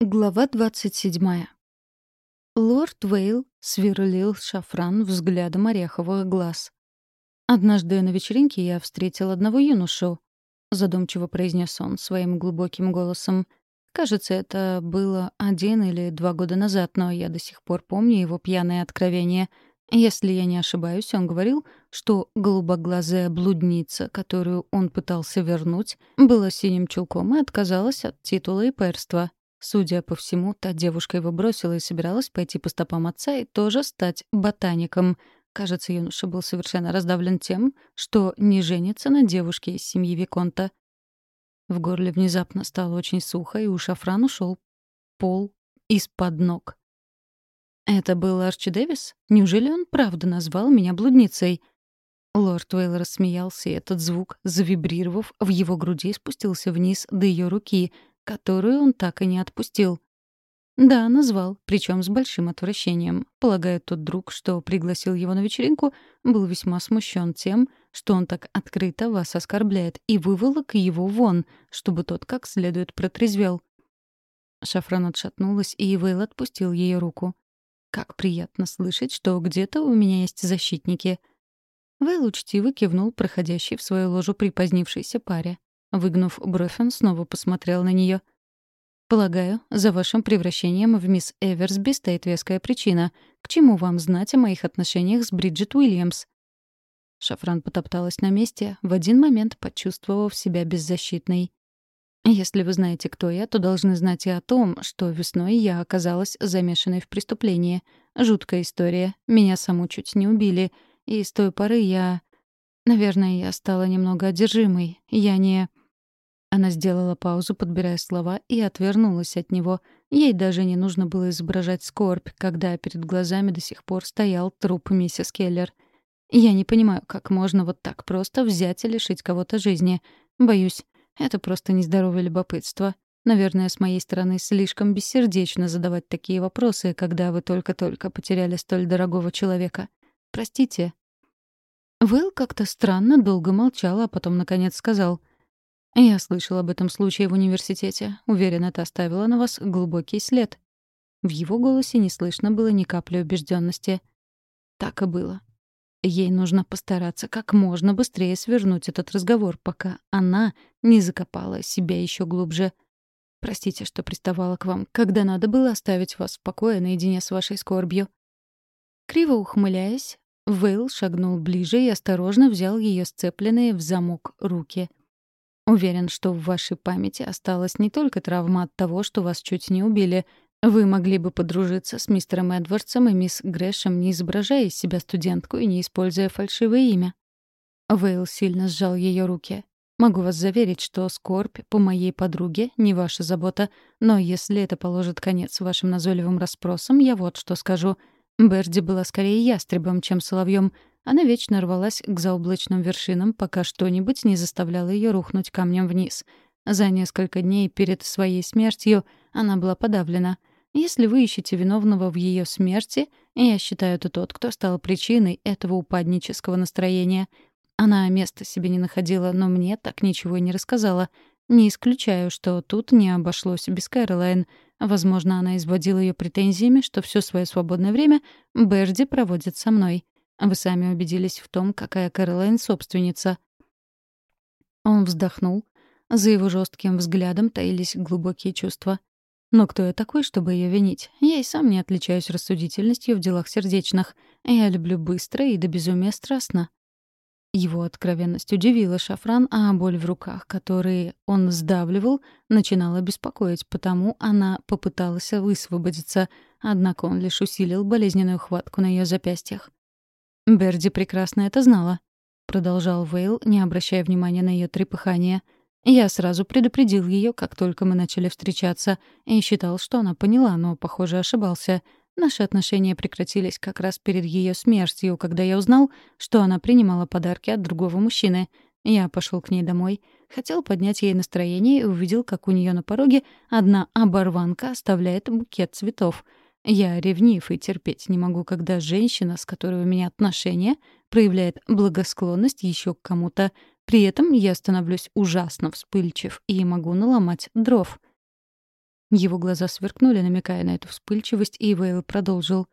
Глава 27. Лорд Вейл сверлил шафран взглядом ореховых глаз. «Однажды на вечеринке я встретил одного юношу», — задумчиво произнес он своим глубоким голосом. «Кажется, это было один или два года назад, но я до сих пор помню его пьяное откровение. Если я не ошибаюсь, он говорил, что голубоглазая блудница, которую он пытался вернуть, была синим чулком и отказалась от титула и перства». Судя по всему, та девушка его бросила и собиралась пойти по стопам отца и тоже стать ботаником. Кажется, юноша был совершенно раздавлен тем, что не женится на девушке из семьи Виконта. В горле внезапно стало очень сухо, и у шафран ушел пол из-под ног. «Это был Арчи Дэвис? Неужели он правда назвал меня блудницей?» Лорд Уэйл рассмеялся, и этот звук, завибрировав в его груди, спустился вниз до ее руки — которую он так и не отпустил. Да, назвал, причем с большим отвращением. Полагаю, тот друг, что пригласил его на вечеринку, был весьма смущен тем, что он так открыто вас оскорбляет, и выволок его вон, чтобы тот как следует протрезвел. Шафран отшатнулась, и Ивейл отпустил ее руку. «Как приятно слышать, что где-то у меня есть защитники». Вейл учтиво кивнул проходящей в свою ложу припозднившейся паре. Выгнув бровь, он снова посмотрел на нее. «Полагаю, за вашим превращением в мисс Эверсби стоит веская причина. К чему вам знать о моих отношениях с Бриджит Уильямс?» Шафран потопталась на месте, в один момент почувствовав себя беззащитной. «Если вы знаете, кто я, то должны знать и о том, что весной я оказалась замешанной в преступлении. Жуткая история. Меня саму чуть не убили. И с той поры я... Наверное, я стала немного одержимой. Я не... Она сделала паузу, подбирая слова, и отвернулась от него. Ей даже не нужно было изображать скорбь, когда перед глазами до сих пор стоял труп миссис Келлер. «Я не понимаю, как можно вот так просто взять и лишить кого-то жизни. Боюсь, это просто нездоровое любопытство. Наверное, с моей стороны слишком бессердечно задавать такие вопросы, когда вы только-только потеряли столь дорогого человека. Простите». Вэл как-то странно долго молчал, а потом, наконец, сказал — я слышал об этом случае в университете. Уверен, это оставило на вас глубокий след. В его голосе не слышно было ни капли убежденности. Так и было. Ей нужно постараться как можно быстрее свернуть этот разговор, пока она не закопала себя еще глубже. Простите, что приставала к вам, когда надо было оставить вас в покое наедине с вашей скорбью. Криво ухмыляясь, Вейл шагнул ближе и осторожно взял ее сцепленные в замок руки — Уверен, что в вашей памяти осталась не только травма от того, что вас чуть не убили. Вы могли бы подружиться с мистером Эдвардсом и мисс Грэшем, не изображая из себя студентку и не используя фальшивое имя. Вейл сильно сжал ее руки. Могу вас заверить, что скорбь по моей подруге не ваша забота, но если это положит конец вашим назойливым расспросам, я вот что скажу. Берди была скорее ястребом, чем соловьем, она вечно рвалась к заоблачным вершинам, пока что-нибудь не заставляло ее рухнуть камнем вниз. За несколько дней перед своей смертью она была подавлена. Если вы ищете виновного в ее смерти, я считаю, это тот, кто стал причиной этого упаднического настроения. Она места себе не находила, но мне так ничего и не рассказала. Не исключаю, что тут не обошлось без Кэролайн. Возможно, она изводила ее претензиями, что все свое свободное время Берди проводит со мной. Вы сами убедились в том, какая Кэролайн собственница». Он вздохнул. За его жестким взглядом таились глубокие чувства. Но кто я такой, чтобы ее винить? Я и сам не отличаюсь рассудительностью в делах сердечных. Я люблю быстро и до безумия страстно. Его откровенность удивила Шафран, а боль в руках, которые он сдавливал, начинала беспокоить, потому она попыталась высвободиться, однако он лишь усилил болезненную хватку на ее запястьях. «Берди прекрасно это знала», — продолжал Вейл, не обращая внимания на ее трепыхание. «Я сразу предупредил ее, как только мы начали встречаться, и считал, что она поняла, но, похоже, ошибался. Наши отношения прекратились как раз перед ее смертью, когда я узнал, что она принимала подарки от другого мужчины. Я пошел к ней домой, хотел поднять ей настроение и увидел, как у нее на пороге одна оборванка оставляет букет цветов — я ревнив и терпеть не могу, когда женщина, с которой у меня отношения, проявляет благосклонность еще к кому-то. При этом я становлюсь ужасно вспыльчив и могу наломать дров. Его глаза сверкнули, намекая на эту вспыльчивость, и Вейл продолжил.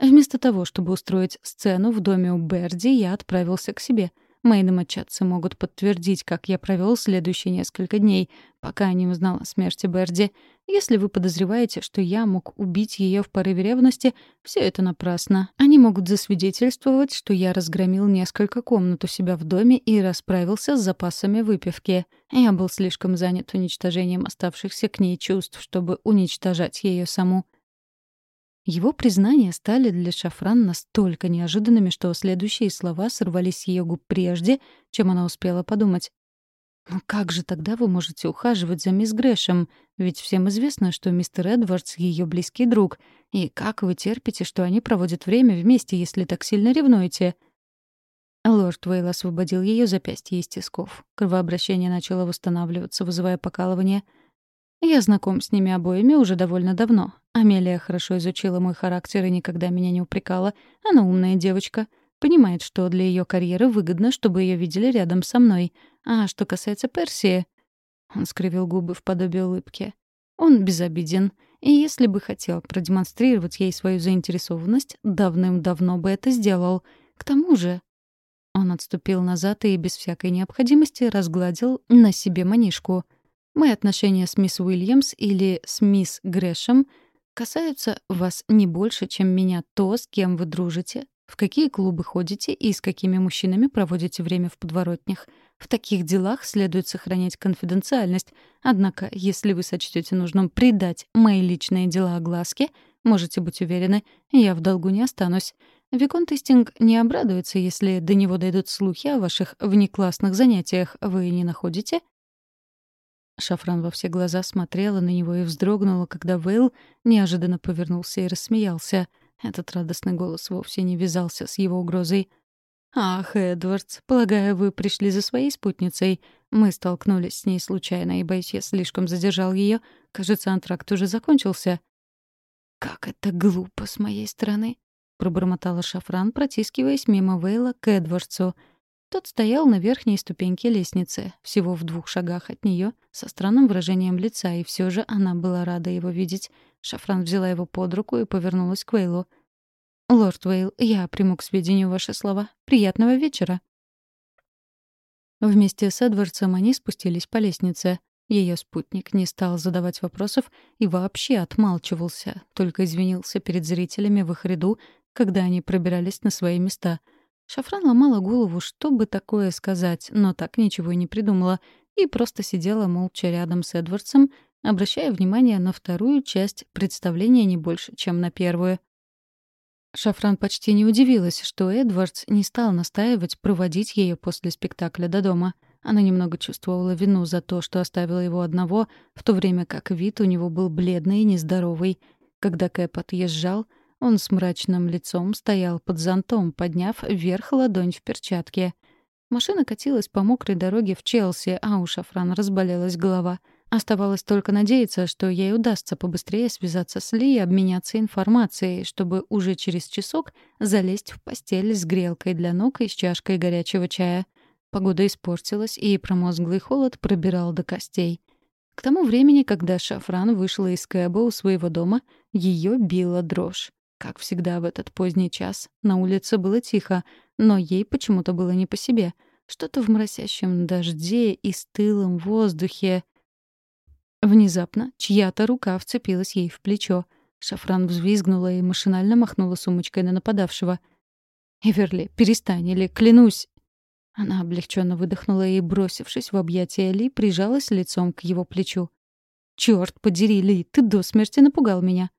«Вместо того, чтобы устроить сцену в доме у Берди, я отправился к себе. Мои домочадцы могут подтвердить, как я провел следующие несколько дней, пока не узнал о смерти Берди. Если вы подозреваете, что я мог убить ее в порыве ревности, все это напрасно. Они могут засвидетельствовать, что я разгромил несколько комнат у себя в доме и расправился с запасами выпивки. Я был слишком занят уничтожением оставшихся к ней чувств, чтобы уничтожать ее саму. Его признания стали для Шафран настолько неожиданными, что следующие слова сорвались с ее губ прежде, чем она успела подумать. «Ну как же тогда вы можете ухаживать за мисс Грэшем? Ведь всем известно, что мистер Эдвардс — ее близкий друг. И как вы терпите, что они проводят время вместе, если так сильно ревнуете?» Лорд Уэйл освободил ее запястье из тисков. Кровообращение начало восстанавливаться, вызывая покалывание — я знаком с ними обоими уже довольно давно. Амелия хорошо изучила мой характер и никогда меня не упрекала. Она умная девочка. Понимает, что для ее карьеры выгодно, чтобы ее видели рядом со мной. А что касается Персии... Он скривил губы в подобие улыбки. Он безобиден. И если бы хотел продемонстрировать ей свою заинтересованность, давным-давно бы это сделал. К тому же... Он отступил назад и без всякой необходимости разгладил на себе манишку — Мои отношения с мисс Уильямс или с мисс Грэшем касаются вас не больше, чем меня то, с кем вы дружите, в какие клубы ходите и с какими мужчинами проводите время в подворотнях. В таких делах следует сохранять конфиденциальность. Однако, если вы сочтете нужным придать мои личные дела огласке, можете быть уверены, я в долгу не останусь. Виконт Истинг не обрадуется, если до него дойдут слухи о ваших внеклассных занятиях. Вы не находите? Шафран во все глаза смотрела на него и вздрогнула, когда Вейл неожиданно повернулся и рассмеялся. Этот радостный голос вовсе не вязался с его угрозой. «Ах, Эдвардс, полагаю, вы пришли за своей спутницей. Мы столкнулись с ней случайно, и, боюсь, я слишком задержал ее. Кажется, антракт уже закончился». «Как это глупо с моей стороны!» — пробормотала Шафран, протискиваясь мимо Вейла к Эдвардсу — тот стоял на верхней ступеньке лестницы, всего в двух шагах от нее, со странным выражением лица, и все же она была рада его видеть. Шафран взяла его под руку и повернулась к Вейлу. «Лорд Вейл, я приму к сведению ваши слова. Приятного вечера!» Вместе с Эдвардсом они спустились по лестнице. Ее спутник не стал задавать вопросов и вообще отмалчивался, только извинился перед зрителями в их ряду, когда они пробирались на свои места — Шафран ломала голову, что бы такое сказать, но так ничего и не придумала, и просто сидела молча рядом с Эдвардсом, обращая внимание на вторую часть представления не больше, чем на первую. Шафран почти не удивилась, что Эдвардс не стал настаивать проводить ее после спектакля до дома. Она немного чувствовала вину за то, что оставила его одного, в то время как вид у него был бледный и нездоровый. Когда Кэп отъезжал — он с мрачным лицом стоял под зонтом, подняв вверх ладонь в перчатке. Машина катилась по мокрой дороге в Челси, а у Шафран разболелась голова. Оставалось только надеяться, что ей удастся побыстрее связаться с Ли и обменяться информацией, чтобы уже через часок залезть в постель с грелкой для ног и с чашкой горячего чая. Погода испортилась, и промозглый холод пробирал до костей. К тому времени, когда Шафран вышла из Кэба у своего дома, ее била дрожь. Как всегда в этот поздний час, на улице было тихо, но ей почему-то было не по себе. Что-то в моросящем дожде и стылом воздухе. Внезапно чья-то рука вцепилась ей в плечо. Шафран взвизгнула и машинально махнула сумочкой на нападавшего. «Эверли, перестань, или клянусь!» Она облегченно выдохнула и, бросившись в объятия Ли, прижалась лицом к его плечу. «Чёрт подери, Ли, ты до смерти напугал меня!»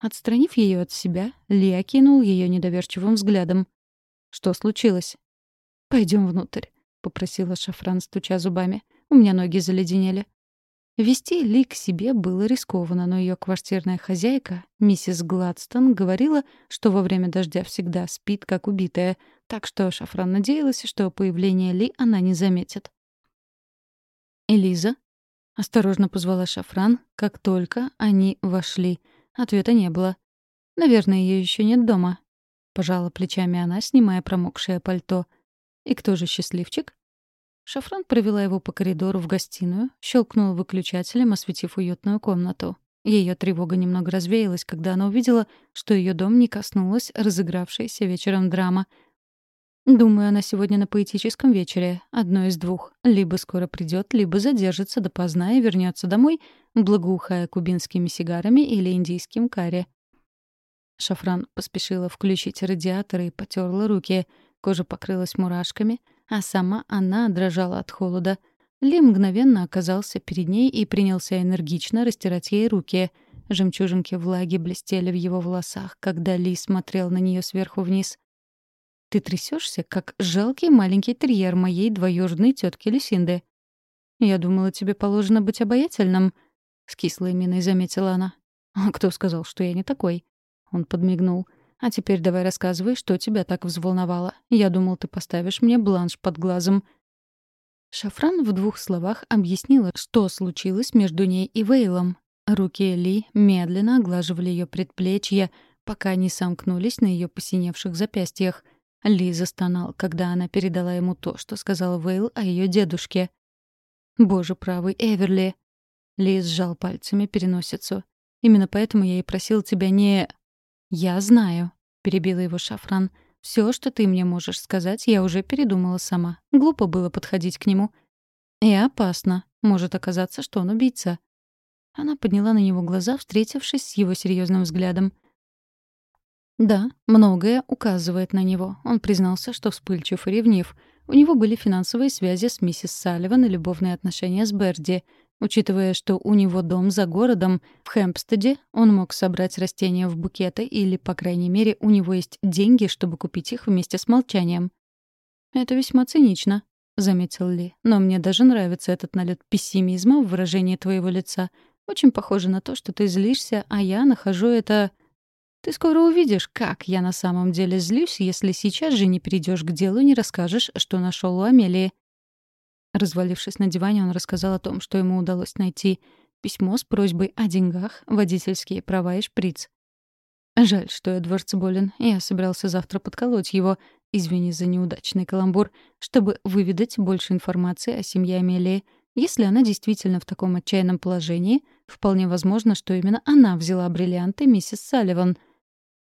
Отстранив ее от себя, Ли окинул ее недоверчивым взглядом. «Что случилось?» Пойдем внутрь», — попросила Шафран, стуча зубами. «У меня ноги заледенели». Вести Ли к себе было рискованно, но ее квартирная хозяйка, миссис Гладстон, говорила, что во время дождя всегда спит, как убитая, так что Шафран надеялась, что появление Ли она не заметит. «Элиза?» — осторожно позвала Шафран, как только они вошли — Ответа не было. «Наверное, ее еще нет дома». Пожала плечами она, снимая промокшее пальто. «И кто же счастливчик?» Шафран провела его по коридору в гостиную, щелкнула выключателем, осветив уютную комнату. Ее тревога немного развеялась, когда она увидела, что ее дом не коснулась разыгравшаяся вечером драма. Думаю, она сегодня на поэтическом вечере. Одно из двух. Либо скоро придет, либо задержится допоздна и вернется домой, благоухая кубинскими сигарами или индийским карри. Шафран поспешила включить радиатор и потерла руки. Кожа покрылась мурашками, а сама она дрожала от холода — ли мгновенно оказался перед ней и принялся энергично растирать ей руки. Жемчужинки влаги блестели в его волосах, когда Ли смотрел на нее сверху вниз. «Ты трясешься, как жалкий маленький терьер моей двоюродной тетки Люсинды». «Я думала, тебе положено быть обаятельным», — с кислой миной заметила она. «А кто сказал, что я не такой?» Он подмигнул. «А теперь давай рассказывай, что тебя так взволновало. Я думал, ты поставишь мне бланш под глазом». Шафран в двух словах объяснила, что случилось между ней и Вейлом. Руки Ли медленно оглаживали ее предплечья, пока не сомкнулись на ее посиневших запястьях. Ли застонал, когда она передала ему то, что сказал Вейл о ее дедушке. «Боже правый, Эверли!» Ли сжал пальцами переносицу. «Именно поэтому я и просил тебя не...» «Я знаю», — перебила его Шафран. Все, что ты мне можешь сказать, я уже передумала сама. Глупо было подходить к нему. И опасно. Может оказаться, что он убийца. Она подняла на него глаза, встретившись с его серьезным взглядом. Да, многое указывает на него. Он признался, что вспыльчив и ревнив. У него были финансовые связи с миссис Салливан и любовные отношения с Берди. Учитывая, что у него дом за городом, в Хэмпстеде, он мог собрать растения в букеты или, по крайней мере, у него есть деньги, чтобы купить их вместе с молчанием. «Это весьма цинично», — заметил Ли. «Но мне даже нравится этот налет пессимизма в выражении твоего лица. Очень похоже на то, что ты злишься, а я нахожу это...» «Ты скоро увидишь, как я на самом деле злюсь, если сейчас же не перейдешь к делу и не расскажешь, что нашел у Амелии. Развалившись на диване, он рассказал о том, что ему удалось найти письмо с просьбой о деньгах, водительские права и шприц. Жаль, что Эдвардс болен. Я собирался завтра подколоть его, извини за неудачный каламбур, чтобы выведать больше информации о семье Амелии. Если она действительно в таком отчаянном положении, вполне возможно, что именно она взяла бриллианты миссис Салливан.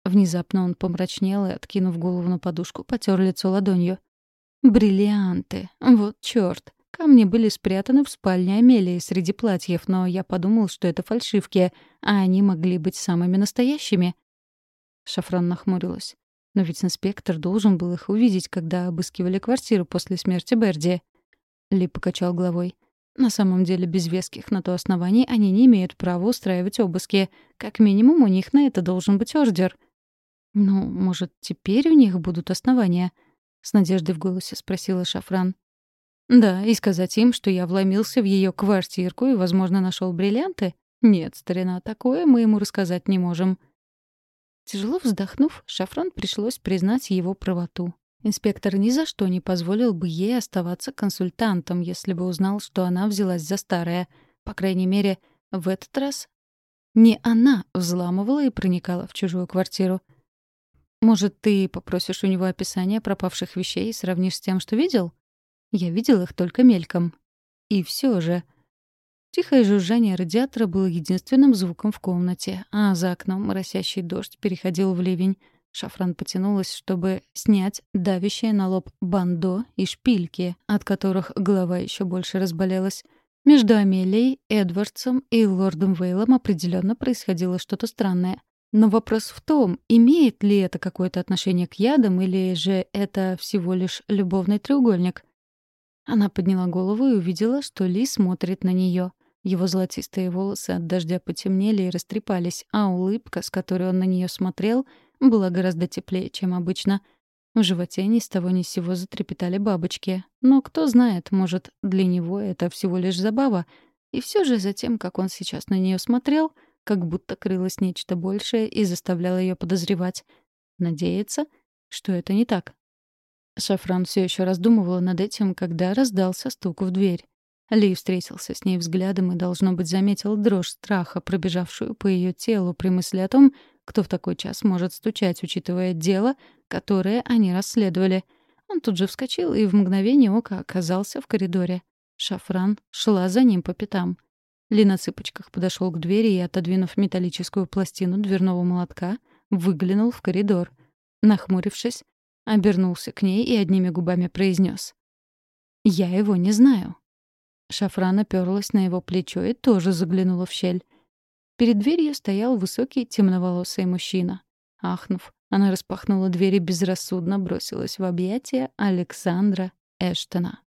Внезапно он помрачнел и, откинув голову на подушку, потер лицо ладонью. Бриллианты. Вот чёрт. Камни были спрятаны в спальне Амелии среди платьев, но я подумал, что это фальшивки, а они могли быть самыми настоящими. Шафран нахмурилась. Но ведь инспектор должен был их увидеть, когда обыскивали квартиру после смерти Берди. Ли покачал головой. На самом деле, без веских на то оснований они не имеют права устраивать обыски. Как минимум, у них на это должен быть ордер. Ну, может, теперь у них будут основания —— с надеждой в голосе спросила Шафран. «Да, и сказать им, что я вломился в ее квартирку и, возможно, нашел бриллианты? Нет, старина, такое мы ему рассказать не можем». Тяжело вздохнув, Шафран пришлось признать его правоту. Инспектор ни за что не позволил бы ей оставаться консультантом, если бы узнал, что она взялась за старое. По крайней мере, в этот раз не она взламывала и проникала в чужую квартиру. Может, ты попросишь у него описание пропавших вещей и сравнишь с тем, что видел? Я видел их только мельком. И все же... Тихое жужжание радиатора было единственным звуком в комнате, а за окном моросящий дождь переходил в ливень. Шафран потянулась, чтобы снять давящее на лоб бандо и шпильки, от которых голова еще больше разболелась. Между Амелией, Эдвардсом и лордом Вейлом определенно происходило что-то странное. Но вопрос в том, имеет ли это какое-то отношение к ядам или же это всего лишь любовный треугольник. Она подняла голову и увидела, что Ли смотрит на нее. Его золотистые волосы от дождя потемнели и растрепались, а улыбка, с которой он на нее смотрел, была гораздо теплее, чем обычно. В животе ни с того ни с сего затрепетали бабочки. Но кто знает, может, для него это всего лишь забава. И все же за тем, как он сейчас на нее смотрел — как будто крылось нечто большее и заставляло ее подозревать. Надеяться, что это не так. Шафран все еще раздумывала над этим, когда раздался стук в дверь. Ли встретился с ней взглядом и, должно быть, заметил дрожь страха, пробежавшую по ее телу при мысли о том, кто в такой час может стучать, учитывая дело, которое они расследовали. Он тут же вскочил и в мгновение ока оказался в коридоре. Шафран шла за ним по пятам. Ли на цыпочках подошел к двери и, отодвинув металлическую пластину дверного молотка, выглянул в коридор. Нахмурившись, обернулся к ней и одними губами произнес: «Я его не знаю». Шафран оперлась на его плечо и тоже заглянула в щель. Перед дверью стоял высокий темноволосый мужчина. Ахнув, она распахнула дверь и безрассудно бросилась в объятия Александра Эштона.